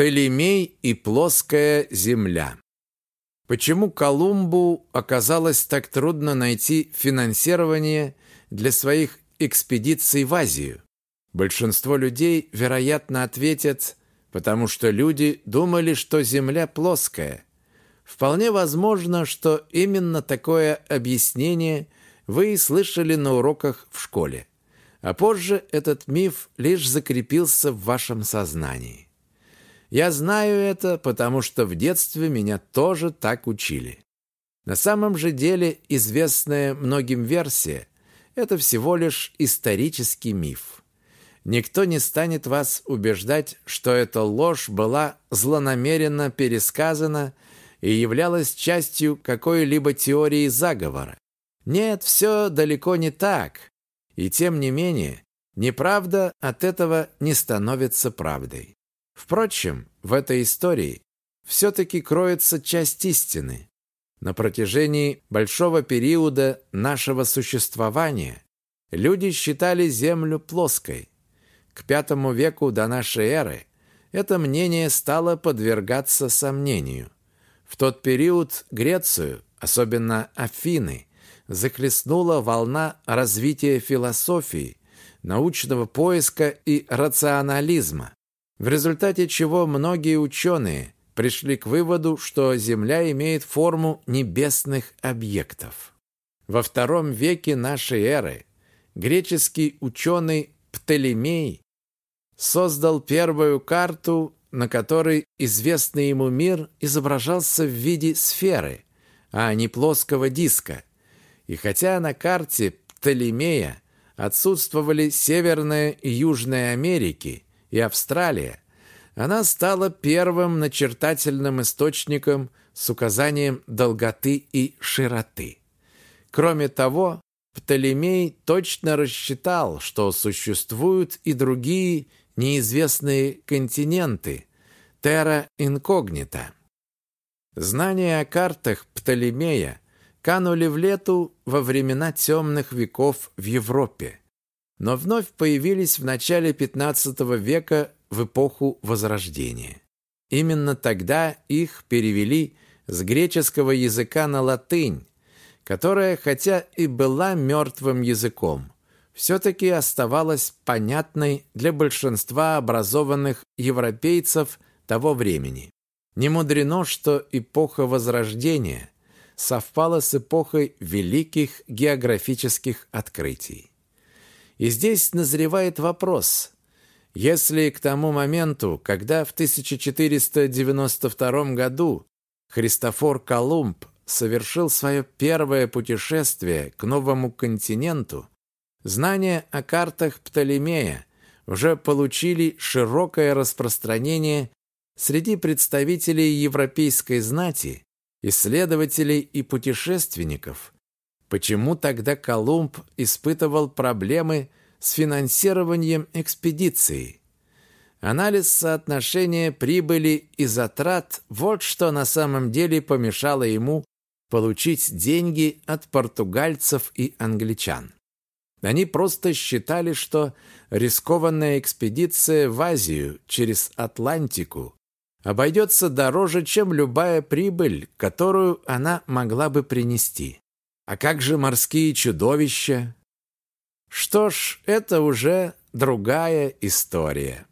Птолемей и плоская земля. Почему Колумбу оказалось так трудно найти финансирование для своих экспедиций в Азию? Большинство людей, вероятно, ответят, потому что люди думали, что Земля плоская. Вполне возможно, что именно такое объяснение вы и слышали на уроках в школе. А позже этот миф лишь закрепился в вашем сознании. Я знаю это, потому что в детстве меня тоже так учили. На самом же деле известная многим версия – это всего лишь исторический миф. Никто не станет вас убеждать, что эта ложь была злонамеренно пересказана и являлась частью какой-либо теории заговора. Нет, все далеко не так. И тем не менее, неправда от этого не становится правдой. Впрочем, в этой истории все-таки кроется часть истины. На протяжении большого периода нашего существования люди считали Землю плоской. К V веку до нашей эры это мнение стало подвергаться сомнению. В тот период Грецию, особенно Афины, захлестнула волна развития философии, научного поиска и рационализма в результате чего многие ученые пришли к выводу, что Земля имеет форму небесных объектов. Во втором веке нашей эры греческий ученый Птолемей создал первую карту, на которой известный ему мир изображался в виде сферы, а не плоского диска. И хотя на карте Птолемея отсутствовали Северная и Южная Америки – и Австралия, она стала первым начертательным источником с указанием долготы и широты. Кроме того, Птолемей точно рассчитал, что существуют и другие неизвестные континенты – терра инкогнита. Знания о картах Птолемея канули в лету во времена темных веков в Европе но вновь появились в начале XV века в эпоху Возрождения. Именно тогда их перевели с греческого языка на латынь, которая, хотя и была мертвым языком, все-таки оставалась понятной для большинства образованных европейцев того времени. Не мудрено, что эпоха Возрождения совпала с эпохой великих географических открытий. И здесь назревает вопрос. Если к тому моменту, когда в 1492 году Христофор Колумб совершил свое первое путешествие к новому континенту, знания о картах Птолемея уже получили широкое распространение среди представителей европейской знати, исследователей и путешественников, Почему тогда Колумб испытывал проблемы с финансированием экспедиции? Анализ соотношения прибыли и затрат – вот что на самом деле помешало ему получить деньги от португальцев и англичан. Они просто считали, что рискованная экспедиция в Азию через Атлантику обойдется дороже, чем любая прибыль, которую она могла бы принести. А как же морские чудовища? Что ж, это уже другая история.